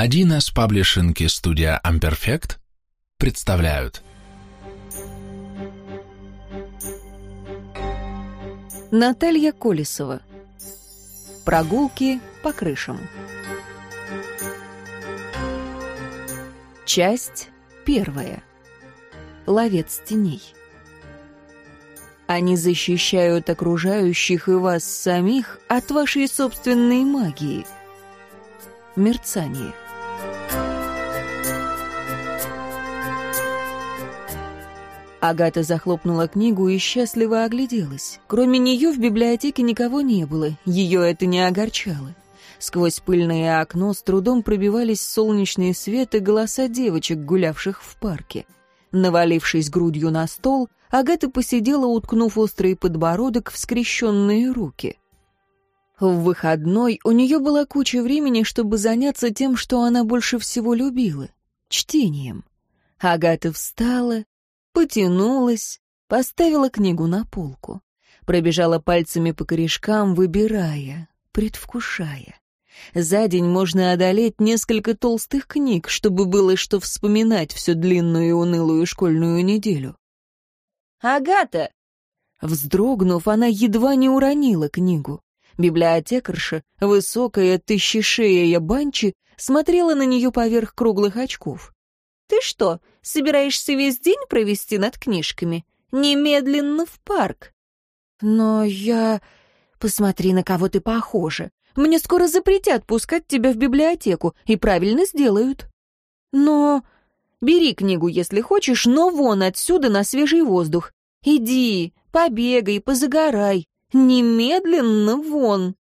Один из паблишинки студия Amperfect представляют. Наталья Колесова. Прогулки по крышам. Часть первая. Ловец теней. Они защищают окружающих и вас самих от вашей собственной магии – мерцание. Агата захлопнула книгу и счастливо огляделась. Кроме нее в библиотеке никого не было, ее это не огорчало. Сквозь пыльное окно с трудом пробивались солнечный свет и голоса девочек, гулявших в парке. Навалившись грудью на стол, Агата посидела, уткнув острый подбородок в скрещенные руки. В выходной у нее была куча времени, чтобы заняться тем, что она больше всего любила — чтением. Агата встала, потянулась, поставила книгу на полку, пробежала пальцами по корешкам, выбирая, предвкушая. За день можно одолеть несколько толстых книг, чтобы было что вспоминать всю длинную и унылую школьную неделю. «Агата!» Вздрогнув, она едва не уронила книгу. Библиотекарша, высокая тыщешея банчи, смотрела на нее поверх круглых очков. «Ты что, собираешься весь день провести над книжками? Немедленно в парк!» «Но я...» «Посмотри, на кого ты похожа. Мне скоро запретят пускать тебя в библиотеку, и правильно сделают». «Но...» «Бери книгу, если хочешь, но вон отсюда на свежий воздух. Иди, побегай, позагорай. Немедленно вон!»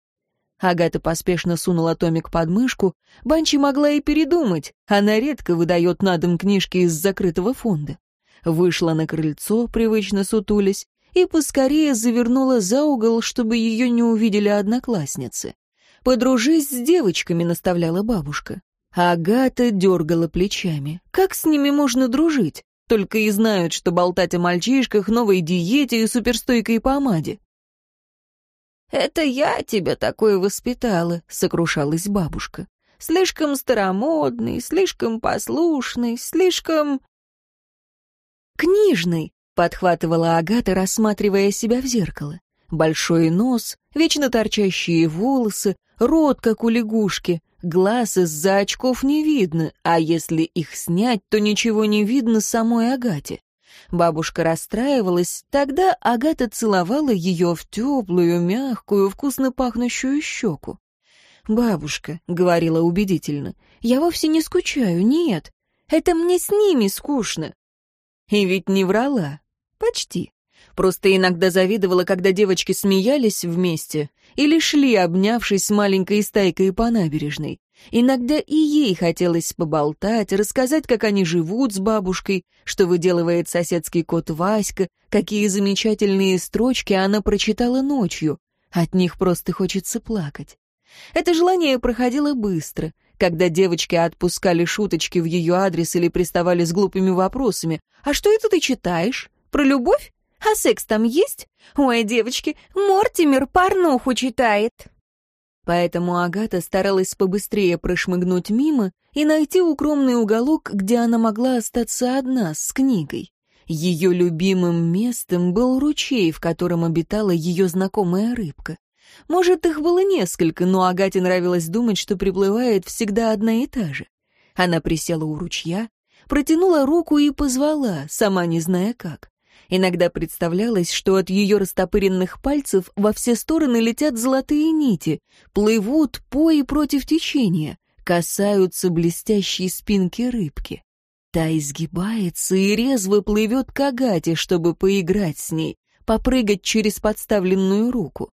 Агата поспешно сунула томик под мышку. Банчи могла и передумать. Она редко выдает на дом книжки из закрытого фонда. Вышла на крыльцо, привычно сутулясь, и поскорее завернула за угол, чтобы ее не увидели одноклассницы. «Подружись с девочками», — наставляла бабушка. Агата дергала плечами. «Как с ними можно дружить? Только и знают, что болтать о мальчишках, новой диете и суперстойкой помаде. «Это я тебя такой воспитала», — сокрушалась бабушка. «Слишком старомодный, слишком послушный, слишком...» «Книжный», — подхватывала Агата, рассматривая себя в зеркало. Большой нос, вечно торчащие волосы, рот, как у лягушки, глаз из-за очков не видно, а если их снять, то ничего не видно самой Агате. Бабушка расстраивалась, тогда Агата целовала ее в теплую, мягкую, вкусно пахнущую щеку. «Бабушка», — говорила убедительно, — «я вовсе не скучаю, нет. Это мне с ними скучно». И ведь не врала. Почти. Просто иногда завидовала, когда девочки смеялись вместе или шли, обнявшись с маленькой стайкой по набережной. Иногда и ей хотелось поболтать, рассказать, как они живут с бабушкой, что выделывает соседский кот Васька, какие замечательные строчки она прочитала ночью. От них просто хочется плакать. Это желание проходило быстро, когда девочки отпускали шуточки в ее адрес или приставали с глупыми вопросами. «А что это ты читаешь? Про любовь? А секс там есть? Ой, девочки, Мортимер порнуху читает!» Поэтому Агата старалась побыстрее прошмыгнуть мимо и найти укромный уголок, где она могла остаться одна с книгой. Ее любимым местом был ручей, в котором обитала ее знакомая рыбка. Может, их было несколько, но Агате нравилось думать, что приплывает всегда одна и та же. Она присела у ручья, протянула руку и позвала, сама не зная как. Иногда представлялось, что от ее растопыренных пальцев во все стороны летят золотые нити, плывут по и против течения, касаются блестящей спинки рыбки. Та изгибается и резво плывет к Агате, чтобы поиграть с ней, попрыгать через подставленную руку.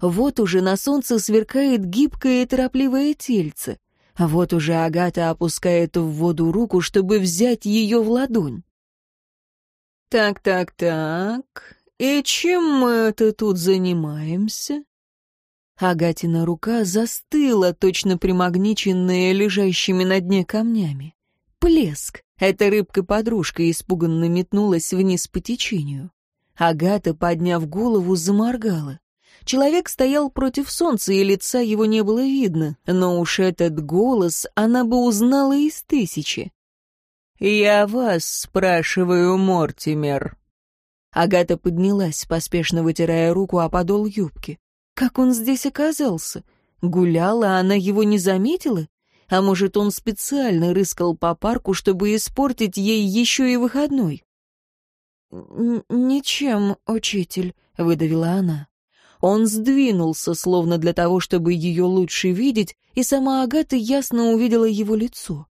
Вот уже на солнце сверкает гибкое и торопливое тельце. Вот уже Агата опускает в воду руку, чтобы взять ее в ладонь. «Так-так-так, и чем мы это тут занимаемся?» Агатина рука застыла, точно примагниченная лежащими на дне камнями. Плеск. Эта рыбка-подружка испуганно метнулась вниз по течению. Агата, подняв голову, заморгала. Человек стоял против солнца, и лица его не было видно, но уж этот голос она бы узнала из тысячи. «Я вас спрашиваю, Мортимер». Агата поднялась, поспешно вытирая руку о подол юбки. Как он здесь оказался? Гуляла, она его не заметила? А может, он специально рыскал по парку, чтобы испортить ей еще и выходной? «Ничем, учитель», — выдавила она. Он сдвинулся, словно для того, чтобы ее лучше видеть, и сама Агата ясно увидела его лицо.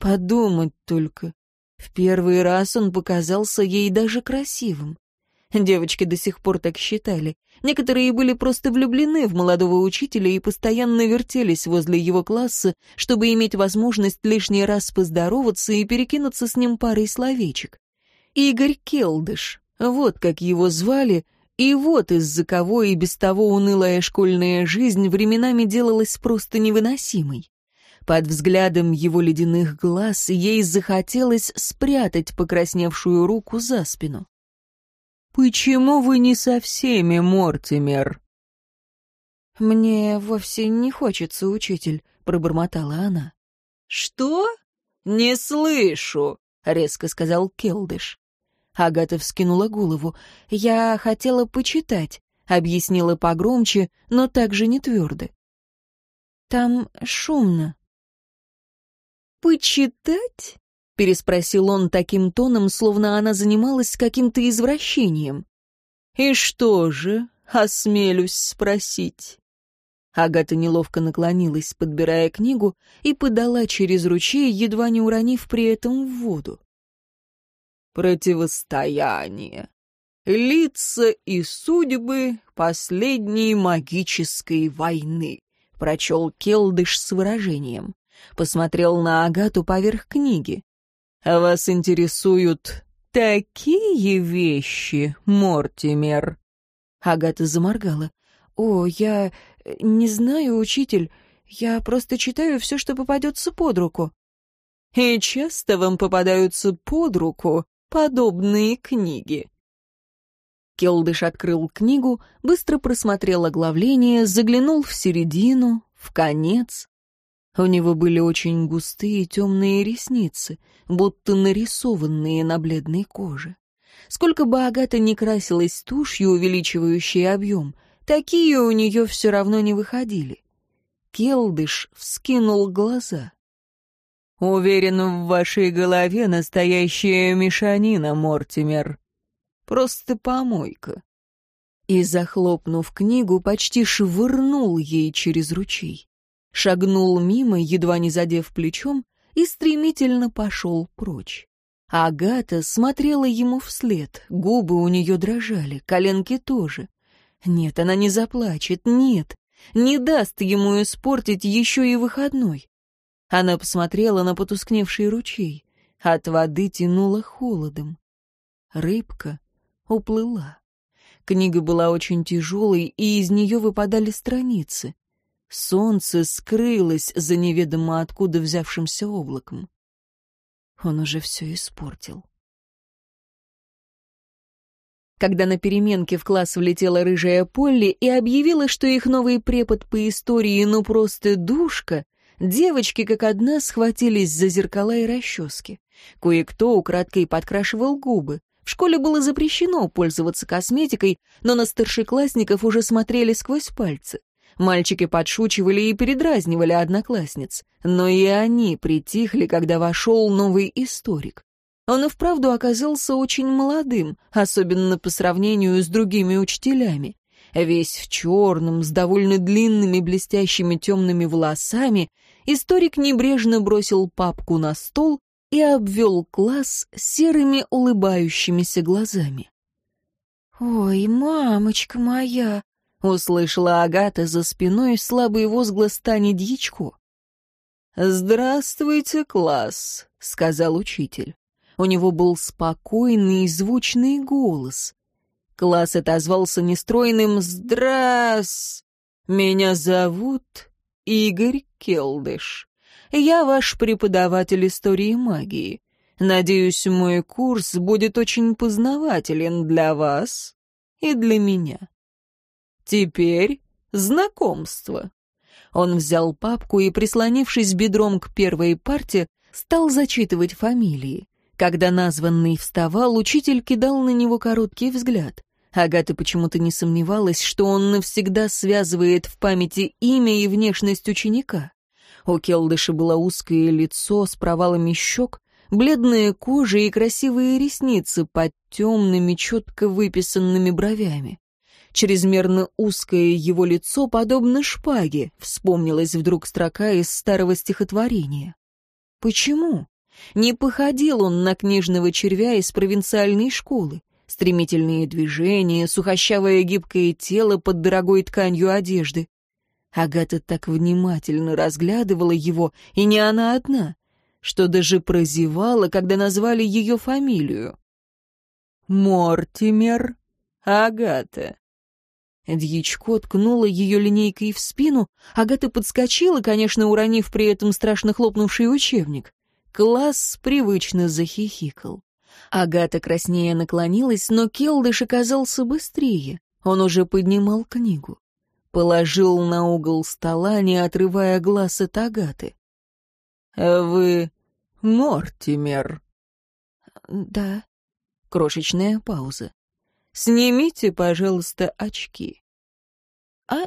Подумать только. В первый раз он показался ей даже красивым. Девочки до сих пор так считали. Некоторые были просто влюблены в молодого учителя и постоянно вертелись возле его класса, чтобы иметь возможность лишний раз поздороваться и перекинуться с ним парой словечек. Игорь Келдыш, вот как его звали, и вот из-за кого и без того унылая школьная жизнь временами делалась просто невыносимой. Под взглядом его ледяных глаз ей захотелось спрятать покрасневшую руку за спину. «Почему вы не со всеми, Мортимер?» «Мне вовсе не хочется, учитель», — пробормотала она. «Что? Не слышу», — резко сказал Келдыш. Агата вскинула голову. «Я хотела почитать», — объяснила погромче, но также не твердо. «Там шумно». «Почитать?» — переспросил он таким тоном, словно она занималась каким-то извращением. «И что же, осмелюсь спросить?» Агата неловко наклонилась, подбирая книгу, и подала через ручей, едва не уронив при этом в воду. «Противостояние. Лица и судьбы последней магической войны», — прочел Келдыш с выражением посмотрел на Агату поверх книги. «А вас интересуют такие вещи, Мортимер?» Агата заморгала. «О, я э, не знаю, учитель. Я просто читаю все, что попадется под руку». «И часто вам попадаются под руку подобные книги?» Келдыш открыл книгу, быстро просмотрел оглавление, заглянул в середину, в конец. У него были очень густые темные ресницы, будто нарисованные на бледной коже. Сколько бы Агата ни красилась тушью, увеличивающей объем, такие у нее все равно не выходили. Келдыш вскинул глаза. «Уверен, в вашей голове настоящая мешанина, Мортимер. Просто помойка». И, захлопнув книгу, почти швырнул ей через ручей шагнул мимо, едва не задев плечом, и стремительно пошел прочь. Агата смотрела ему вслед, губы у нее дрожали, коленки тоже. Нет, она не заплачет, нет, не даст ему испортить еще и выходной. Она посмотрела на потускневший ручей, от воды тянуло холодом. Рыбка уплыла. Книга была очень тяжелой, и из нее выпадали страницы. Солнце скрылось за неведомо откуда взявшимся облаком. Он уже все испортил. Когда на переменке в класс влетела рыжая Полли и объявила, что их новый препод по истории ну просто душка, девочки как одна схватились за зеркала и расчески. Кое-кто украдкой подкрашивал губы. В школе было запрещено пользоваться косметикой, но на старшеклассников уже смотрели сквозь пальцы. Мальчики подшучивали и передразнивали одноклассниц, но и они притихли, когда вошел новый историк. Он и вправду оказался очень молодым, особенно по сравнению с другими учителями. Весь в черном, с довольно длинными блестящими темными волосами, историк небрежно бросил папку на стол и обвел класс серыми улыбающимися глазами. «Ой, мамочка моя!» Услышала Агата за спиной слабый возглас Тани Дьячко. «Здравствуйте, класс», — сказал учитель. У него был спокойный и звучный голос. Класс отозвался нестройным «Здрас!» «Меня зовут Игорь Келдыш. Я ваш преподаватель истории магии. Надеюсь, мой курс будет очень познавателен для вас и для меня». Теперь знакомство. Он взял папку и, прислонившись бедром к первой парте, стал зачитывать фамилии. Когда названный вставал, учитель кидал на него короткий взгляд. Агата почему-то не сомневалась, что он навсегда связывает в памяти имя и внешность ученика. У Келдыша было узкое лицо с провалами щек, бледная кожа и красивые ресницы под темными, четко выписанными бровями. Чрезмерно узкое его лицо подобно шпаге, вспомнилась вдруг строка из старого стихотворения. Почему? Не походил он на книжного червя из провинциальной школы. Стремительные движения, сухощавое гибкое тело под дорогой тканью одежды. Агата так внимательно разглядывала его, и не она одна, что даже прозевала, когда назвали ее фамилию. «Мортимер Агата». Дьячко ткнула ее линейкой в спину, Агата подскочила, конечно, уронив при этом страшно хлопнувший учебник. Класс привычно захихикал. Агата краснее наклонилась, но Келдыш оказался быстрее. Он уже поднимал книгу. Положил на угол стола, не отрывая глаз от Агаты. «Вы Мортимер?» «Да». Крошечная пауза. «Снимите, пожалуйста, очки». «А?»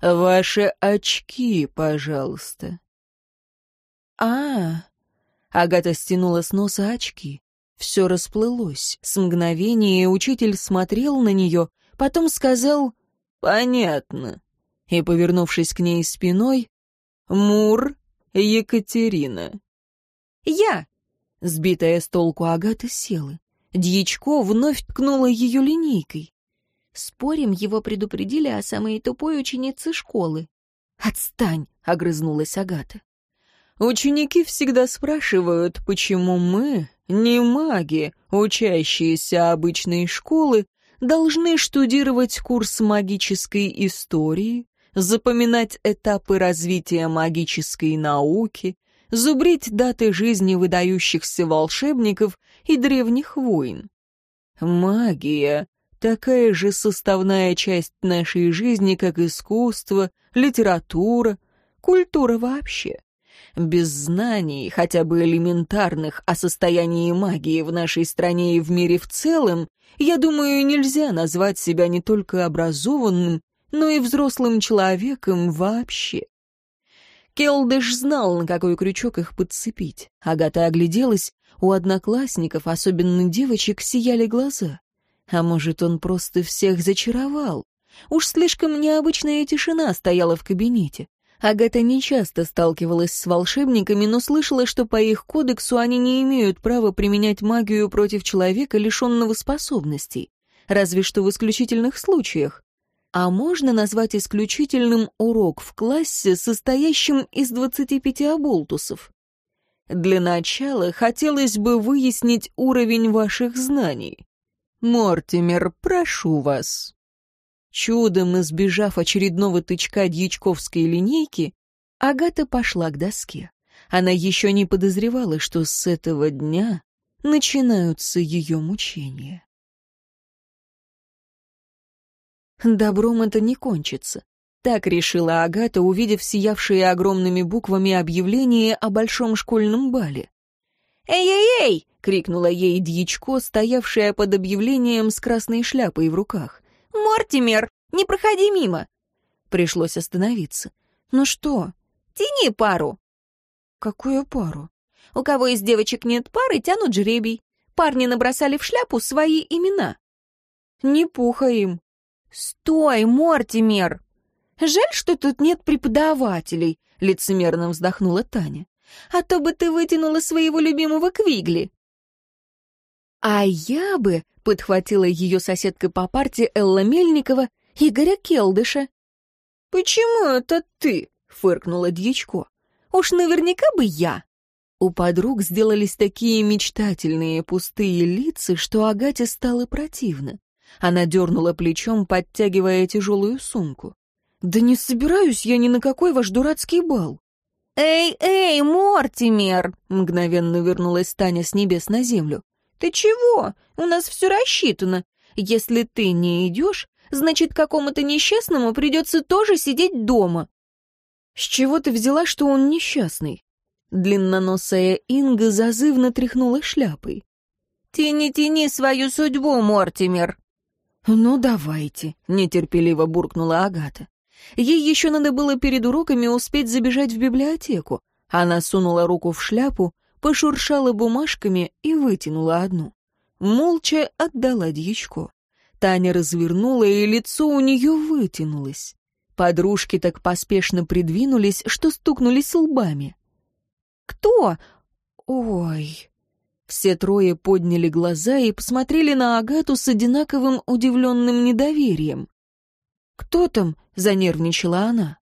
«Ваши очки, пожалуйста». «А...» Агата стянула с носа очки. Все расплылось. С мгновения учитель смотрел на нее, потом сказал «Понятно». И, повернувшись к ней спиной, «Мур Екатерина». «Я!» Сбитая с толку Агата села. Дьячко вновь ткнула ее линейкой. Спорим, его предупредили о самой тупой ученице школы. «Отстань!» — огрызнулась Агата. «Ученики всегда спрашивают, почему мы, не маги, учащиеся обычной школы, должны штудировать курс магической истории, запоминать этапы развития магической науки, зубрить даты жизни выдающихся волшебников и древних войн. Магия — такая же составная часть нашей жизни, как искусство, литература, культура вообще. Без знаний, хотя бы элементарных, о состоянии магии в нашей стране и в мире в целом, я думаю, нельзя назвать себя не только образованным, но и взрослым человеком вообще. Келдыш знал, на какой крючок их подцепить. Агата огляделась, у одноклассников, особенно девочек, сияли глаза. А может, он просто всех зачаровал? Уж слишком необычная тишина стояла в кабинете. Агата нечасто сталкивалась с волшебниками, но слышала, что по их кодексу они не имеют права применять магию против человека, лишенного способностей, разве что в исключительных случаях. А можно назвать исключительным урок в классе, состоящим из 25 оболтусов? Для начала хотелось бы выяснить уровень ваших знаний. Мортимер, прошу вас. Чудом избежав очередного тычка дьячковской линейки, Агата пошла к доске. Она еще не подозревала, что с этого дня начинаются ее мучения. Добром это не кончится. Так решила Агата, увидев сиявшие огромными буквами объявление о большом школьном бале. «Эй-эй-эй!» — крикнула ей Дьячко, стоявшая под объявлением с красной шляпой в руках. «Мортимер, не проходи мимо!» Пришлось остановиться. «Ну что?» «Тяни пару!» «Какую пару?» «У кого из девочек нет пары, тянут жребий. Парни набросали в шляпу свои имена». «Не пуха им». «Стой, Мортимер!» «Жаль, что тут нет преподавателей», — лицемерно вздохнула Таня. «А то бы ты вытянула своего любимого Квигли». «А я бы», — подхватила ее соседка по парте Элла Мельникова, «Игоря Келдыша». «Почему это ты?» — фыркнула Дьячко. «Уж наверняка бы я». У подруг сделались такие мечтательные пустые лица, что Агате стало противно. Она дернула плечом, подтягивая тяжелую сумку. «Да не собираюсь я ни на какой ваш дурацкий бал». «Эй, эй, Мортимер!» — мгновенно вернулась Таня с небес на землю. «Ты чего? У нас все рассчитано. Если ты не идешь, Значит, какому-то несчастному придется тоже сидеть дома». «С чего ты взяла, что он несчастный?» Длинноносая Инга зазывно тряхнула шляпой. «Тяни, тяни свою судьбу, Мортимер!» «Ну, давайте», — нетерпеливо буркнула Агата. Ей еще надо было перед уроками успеть забежать в библиотеку. Она сунула руку в шляпу, пошуршала бумажками и вытянула одну. Молча отдала дьячко. Таня развернула, и лицо у нее вытянулось. Подружки так поспешно придвинулись, что стукнулись лбами. «Кто? Ой...» Все трое подняли глаза и посмотрели на Агату с одинаковым удивленным недоверием. «Кто там?» — занервничала она.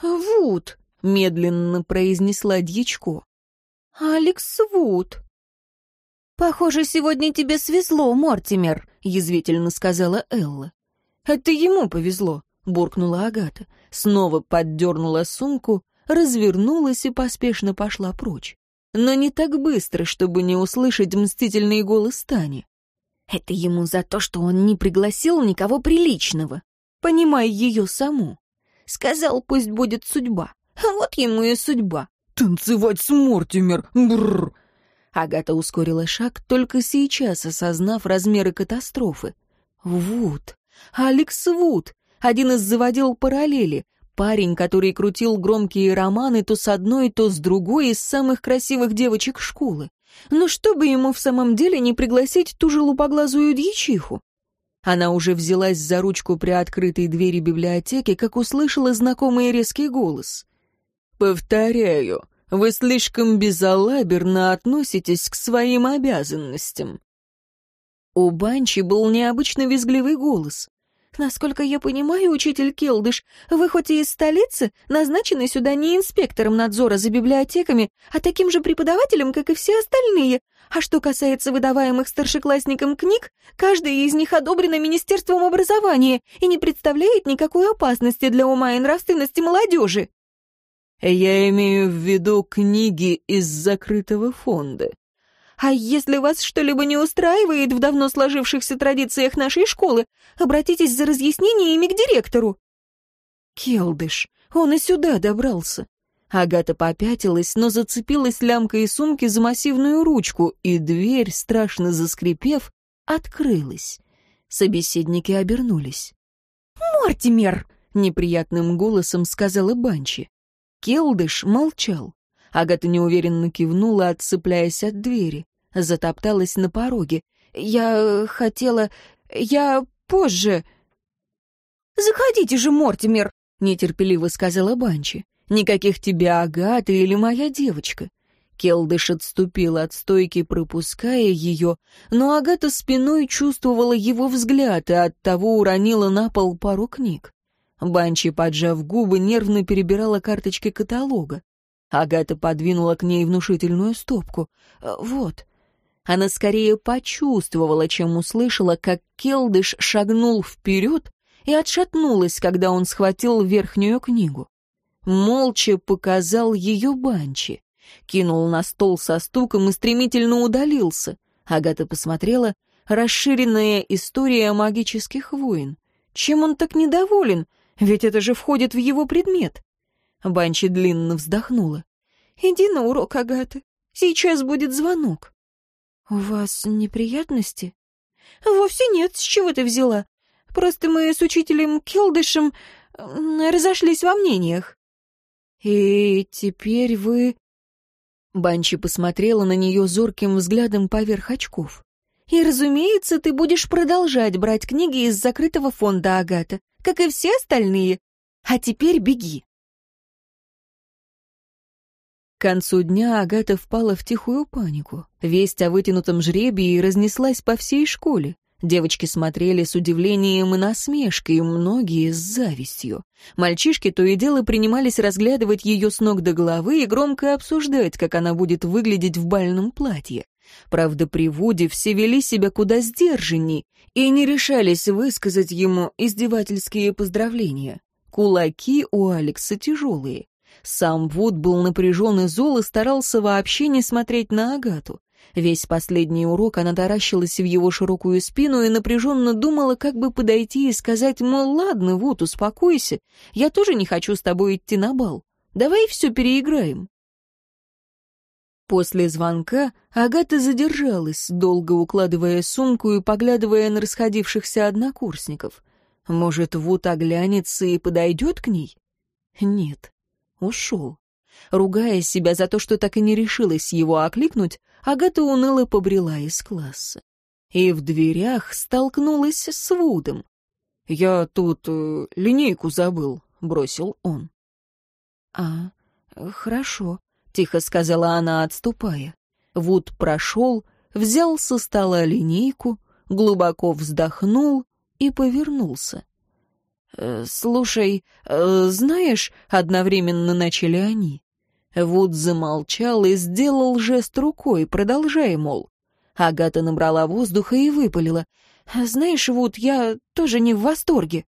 «Вуд», — медленно произнесла Дьячко. «Алекс Вуд». «Похоже, сегодня тебе свезло, Мортимер», — язвительно сказала Элла. «Это ему повезло», — буркнула Агата. Снова поддернула сумку, развернулась и поспешно пошла прочь. Но не так быстро, чтобы не услышать мстительный голос Тани. «Это ему за то, что он не пригласил никого приличного. Понимай ее саму. Сказал, пусть будет судьба. А вот ему и судьба. «Танцевать с Мортимер! Бррр!» Агата ускорила шаг, только сейчас осознав размеры катастрофы. Вуд. Алекс Вуд. Один из заводил параллели. Парень, который крутил громкие романы то с одной, то с другой из самых красивых девочек школы. Но что бы ему в самом деле не пригласить ту же лупоглазую дьячиху? Она уже взялась за ручку при открытой двери библиотеки, как услышала знакомый резкий голос. «Повторяю, вы слишком безалаберно относитесь к своим обязанностям». У Банчи был необычно визгливый голос. «Насколько я понимаю, учитель Келдыш, вы хоть и из столицы, назначены сюда не инспектором надзора за библиотеками, а таким же преподавателем, как и все остальные. А что касается выдаваемых старшеклассникам книг, каждая из них одобрена Министерством образования и не представляет никакой опасности для ума и нравственности молодежи». Я имею в виду книги из закрытого фонда. А если вас что-либо не устраивает в давно сложившихся традициях нашей школы, обратитесь за разъяснениями к директору. Келдыш, он и сюда добрался. Агата попятилась, но зацепилась лямкой сумки за массивную ручку, и дверь, страшно заскрипев, открылась. Собеседники обернулись. «Мортимер!» — неприятным голосом сказала Банчи. Келдыш молчал. Агата неуверенно кивнула, отцепляясь от двери. Затопталась на пороге. «Я хотела... Я позже...» «Заходите же, Мортимер!» — нетерпеливо сказала Банчи. «Никаких тебе Агаты или моя девочка». Келдыш отступил от стойки, пропуская ее, но Агата спиной чувствовала его взгляд и оттого уронила на пол пару книг. Банчи, поджав губы, нервно перебирала карточки каталога. Агата подвинула к ней внушительную стопку. «Э, «Вот». Она скорее почувствовала, чем услышала, как Келдыш шагнул вперед и отшатнулась, когда он схватил верхнюю книгу. Молча показал ее Банчи. Кинул на стол со стуком и стремительно удалился. Агата посмотрела. Расширенная история магических войн. Чем он так недоволен? Ведь это же входит в его предмет. Банчи длинно вздохнула. «Иди на урок, Агата. Сейчас будет звонок». «У вас неприятности?» «Вовсе нет. С чего ты взяла? Просто мы с учителем Келдышем разошлись во мнениях». «И теперь вы...» Банчи посмотрела на нее зорким взглядом поверх очков. «И, разумеется, ты будешь продолжать брать книги из закрытого фонда, Агата как и все остальные. А теперь беги. К концу дня Агата впала в тихую панику. Весть о вытянутом жребии разнеслась по всей школе. Девочки смотрели с удивлением и насмешкой, многие с завистью. Мальчишки то и дело принимались разглядывать ее с ног до головы и громко обсуждать, как она будет выглядеть в бальном платье. Правда, при Вуде все вели себя куда сдержанней и не решались высказать ему издевательские поздравления. Кулаки у Алекса тяжелые. Сам Вуд был напряжен и зол и старался вообще не смотреть на Агату. Весь последний урок она таращилась в его широкую спину и напряженно думала, как бы подойти и сказать, мол, ладно, вот, успокойся, я тоже не хочу с тобой идти на бал. Давай все переиграем. После звонка Агата задержалась, долго укладывая сумку и поглядывая на расходившихся однокурсников. Может, Вуд оглянется и подойдет к ней? Нет, ушел. Ругая себя за то, что так и не решилась его окликнуть, Агата уныло побрела из класса. И в дверях столкнулась с Вудом. «Я тут э, линейку забыл», — бросил он. «А, хорошо», — тихо сказала она, отступая. Вуд прошел, взял со стола линейку, глубоко вздохнул и повернулся. «Э, «Слушай, э, знаешь...» — одновременно начали они. Вуд замолчал и сделал жест рукой, продолжая, мол. Агата набрала воздуха и выпалила. «Знаешь, Вуд, я тоже не в восторге».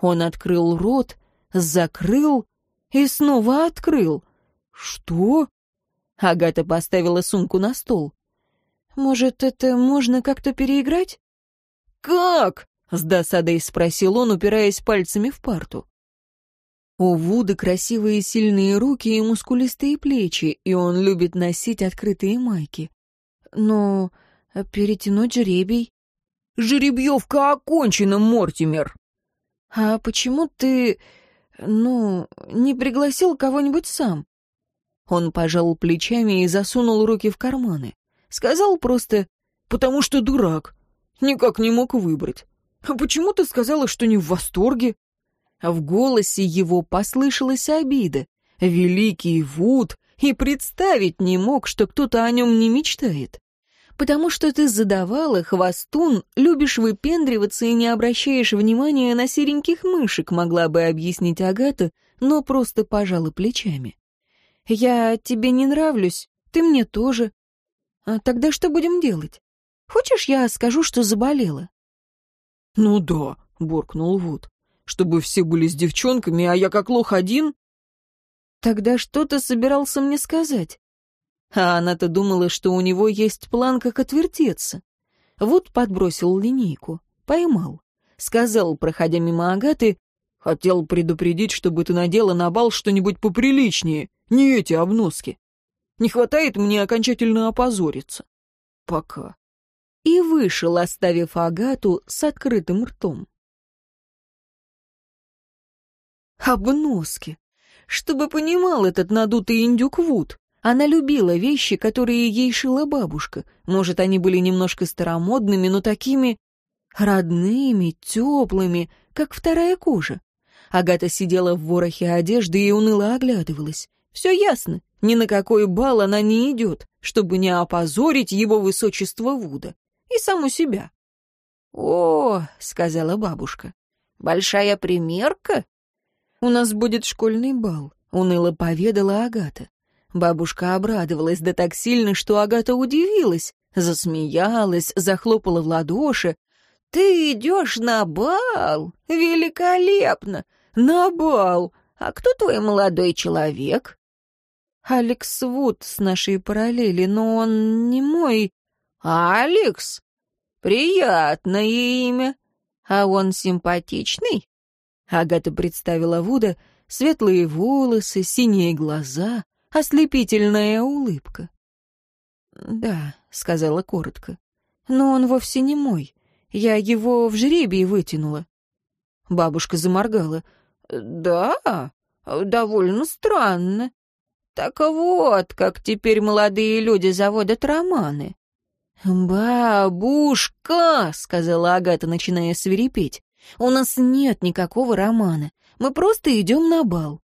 Он открыл рот, закрыл и снова открыл. «Что?» Агата поставила сумку на стол. «Может, это можно как-то переиграть?» «Как?» — с досадой спросил он, упираясь пальцами в парту. У Вуды красивые сильные руки и мускулистые плечи, и он любит носить открытые майки. Но перетянуть жеребий... «Жеребьевка окончена, Мортимер!» «А почему ты, ну, не пригласил кого-нибудь сам?» Он пожал плечами и засунул руки в карманы. Сказал просто «потому что дурак, никак не мог выбрать». «А почему ты сказала, что не в восторге?» В голосе его послышалась обида. Великий Вуд и представить не мог, что кто-то о нем не мечтает. Потому что ты задавала, хвостун, любишь выпендриваться и не обращаешь внимания на сереньких мышек, могла бы объяснить Агата, но просто пожала плечами. «Я тебе не нравлюсь, ты мне тоже. А тогда что будем делать? Хочешь, я скажу, что заболела?» «Ну да», — буркнул Вуд чтобы все были с девчонками, а я как лох один? Тогда что ты собирался мне сказать? А она-то думала, что у него есть план, как отвертеться. Вот подбросил линейку, поймал. Сказал, проходя мимо Агаты, хотел предупредить, чтобы ты надела на бал что-нибудь поприличнее, не эти обноски. Не хватает мне окончательно опозориться. Пока. И вышел, оставив Агату с открытым ртом. Обноски. Чтобы понимал этот надутый индюк Вуд. Она любила вещи, которые ей шила бабушка. Может, они были немножко старомодными, но такими родными, теплыми, как вторая кожа. Агата сидела в ворохе одежды и уныло оглядывалась. Все ясно, ни на какой бал она не идет, чтобы не опозорить его высочество Вуда. И саму себя. «О, — сказала бабушка, — большая примерка «У нас будет школьный бал», — уныло поведала Агата. Бабушка обрадовалась да так сильно, что Агата удивилась, засмеялась, захлопала в ладоши. «Ты идешь на бал? Великолепно! На бал! А кто твой молодой человек?» «Алекс Вуд с нашей параллели, но он не мой...» «Алекс? Приятное имя. А он симпатичный?» Агата представила Вуда светлые волосы, синие глаза, ослепительная улыбка. «Да», — сказала коротко, — «но он вовсе не мой. Я его в жребии вытянула». Бабушка заморгала. «Да, довольно странно. Так вот, как теперь молодые люди заводят романы». «Бабушка!» — сказала Агата, начиная свирепеть. У нас нет никакого романа. Мы просто идем на бал».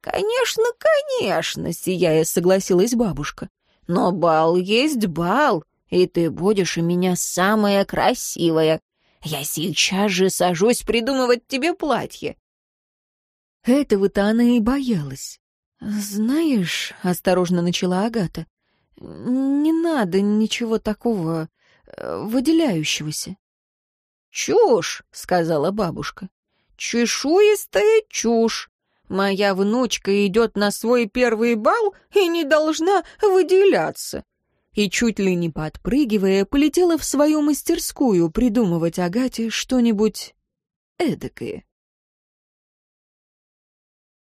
«Конечно, конечно», — сияя согласилась бабушка. «Но бал есть бал, и ты будешь у меня самая красивая. Я сейчас же сажусь придумывать тебе платье». Этого-то она и боялась. «Знаешь», — осторожно начала Агата, — «не надо ничего такого э, выделяющегося. «Чушь!» — сказала бабушка. «Чешуистая чушь! Моя внучка идет на свой первый бал и не должна выделяться. и, чуть ли не подпрыгивая, полетела в свою мастерскую придумывать Агате что-нибудь эдакое.